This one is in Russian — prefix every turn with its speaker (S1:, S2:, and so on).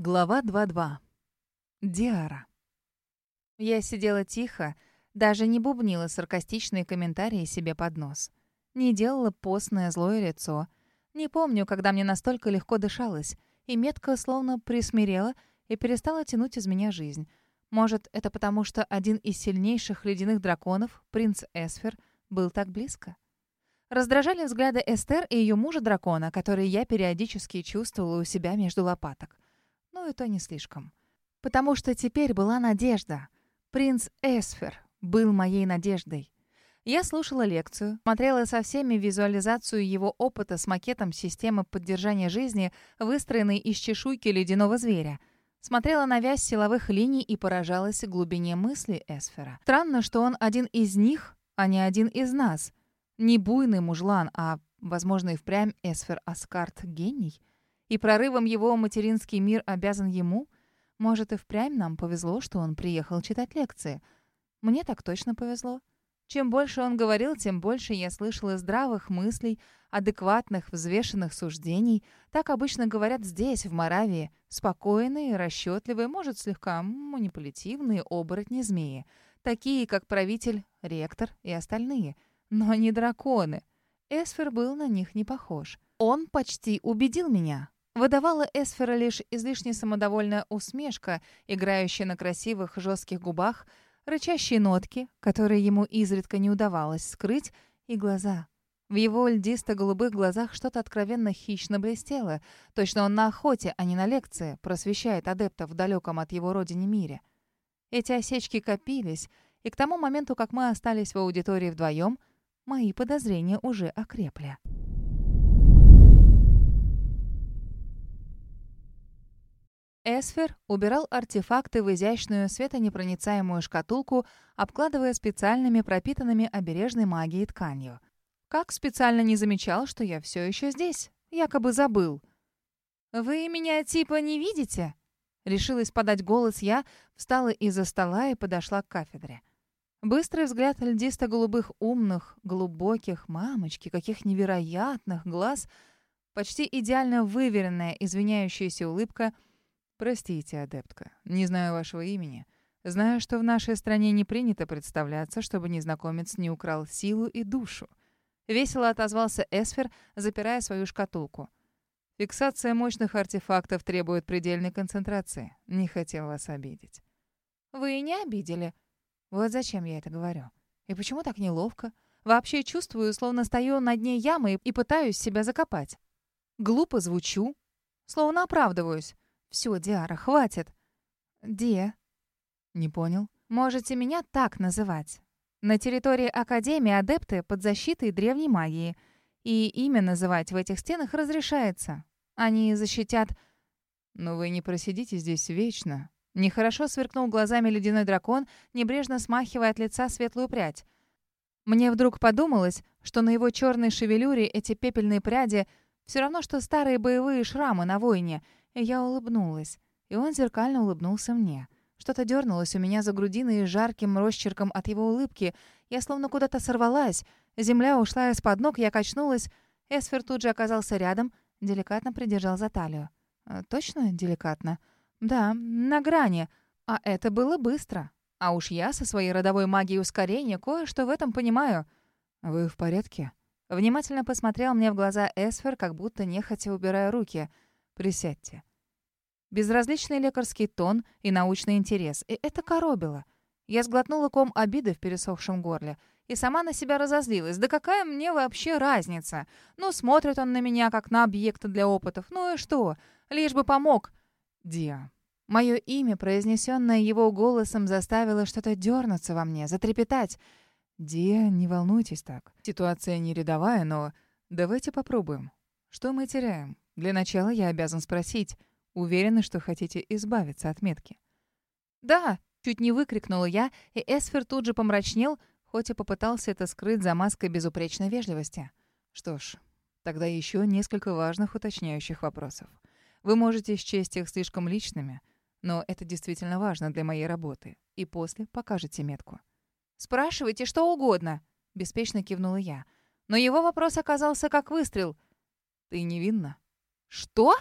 S1: Глава 2.2. Диара. Я сидела тихо, даже не бубнила саркастичные комментарии себе под нос. Не делала постное злое лицо. Не помню, когда мне настолько легко дышалось, и метка словно присмирела и перестала тянуть из меня жизнь. Может, это потому, что один из сильнейших ледяных драконов, принц Эсфер, был так близко? Раздражали взгляды Эстер и ее мужа-дракона, которые я периодически чувствовала у себя между лопаток но это не слишком. Потому что теперь была надежда. Принц Эсфер был моей надеждой. Я слушала лекцию, смотрела со всеми визуализацию его опыта с макетом системы поддержания жизни, выстроенной из чешуйки ледяного зверя. Смотрела на вязь силовых линий и поражалась глубине мысли Эсфера. Странно, что он один из них, а не один из нас. Не буйный мужлан, а, возможно, и впрямь Эсфер Аскарт гений. И прорывом его материнский мир обязан ему? Может, и впрямь нам повезло, что он приехал читать лекции. Мне так точно повезло. Чем больше он говорил, тем больше я слышала здравых мыслей, адекватных, взвешенных суждений. Так обычно говорят здесь, в Моравии. Спокойные, расчетливые, может, слегка манипулятивные оборотни-змеи. Такие, как правитель, ректор и остальные. Но не драконы. Эсфер был на них не похож. Он почти убедил меня. Выдавала Эсфера лишь излишне самодовольная усмешка, играющая на красивых жестких губах, рычащие нотки, которые ему изредка не удавалось скрыть, и глаза. В его льдисто-голубых глазах что-то откровенно хищно блестело. Точно он на охоте, а не на лекции, просвещает адептов в далеком от его родине мире. Эти осечки копились, и к тому моменту, как мы остались в аудитории вдвоем, мои подозрения уже окрепли. Эсфер убирал артефакты в изящную светонепроницаемую шкатулку, обкладывая специальными пропитанными обережной магией тканью. Как специально не замечал, что я все еще здесь? Якобы забыл. «Вы меня типа не видите?» Решилась подать голос я, встала из-за стола и подошла к кафедре. Быстрый взгляд льдисто-голубых умных, глубоких, мамочки, каких невероятных глаз, почти идеально выверенная извиняющаяся улыбка — «Простите, адептка, не знаю вашего имени. Знаю, что в нашей стране не принято представляться, чтобы незнакомец не украл силу и душу». Весело отозвался Эсфер, запирая свою шкатулку. «Фиксация мощных артефактов требует предельной концентрации. Не хотел вас обидеть». «Вы не обидели?» «Вот зачем я это говорю. И почему так неловко? Вообще чувствую, словно стою на дне ямы и пытаюсь себя закопать. Глупо звучу, словно оправдываюсь. «Все, Диара, хватит». «Ди?» «Не понял». «Можете меня так называть. На территории Академии адепты под защитой древней магии. И имя называть в этих стенах разрешается. Они защитят...» «Но вы не просидите здесь вечно». Нехорошо сверкнул глазами ледяной дракон, небрежно смахивая от лица светлую прядь. Мне вдруг подумалось, что на его черной шевелюре эти пепельные пряди все равно, что старые боевые шрамы на войне — я улыбнулась, и он зеркально улыбнулся мне. Что-то дернулось у меня за грудиной и жарким росчерком от его улыбки. Я словно куда-то сорвалась. Земля ушла из-под ног, я качнулась. Эсфер тут же оказался рядом, деликатно придержал за талию. «Э, «Точно деликатно?» «Да, на грани. А это было быстро. А уж я со своей родовой магией ускорения кое-что в этом понимаю». «Вы в порядке?» Внимательно посмотрел мне в глаза Эсфер, как будто нехотя убирая руки. «Присядьте». Безразличный лекарский тон и научный интерес. И это коробило. Я сглотнула ком обиды в пересохшем горле. И сама на себя разозлилась. Да какая мне вообще разница? Ну, смотрит он на меня, как на объект для опытов. Ну и что? Лишь бы помог. Диа. Мое имя, произнесенное его голосом, заставило что-то дернуться во мне, затрепетать. «Диа, не волнуйтесь так. Ситуация не рядовая, но давайте попробуем. Что мы теряем? Для начала я обязан спросить, Уверены, что хотите избавиться от метки?» «Да!» — чуть не выкрикнула я, и Эсфер тут же помрачнел, хоть и попытался это скрыть за маской безупречной вежливости. «Что ж, тогда еще несколько важных уточняющих вопросов. Вы можете счесть их слишком личными, но это действительно важно для моей работы, и после покажете метку». «Спрашивайте что угодно!» — беспечно кивнула я. Но его вопрос оказался как выстрел. «Ты невинна?» «Что?»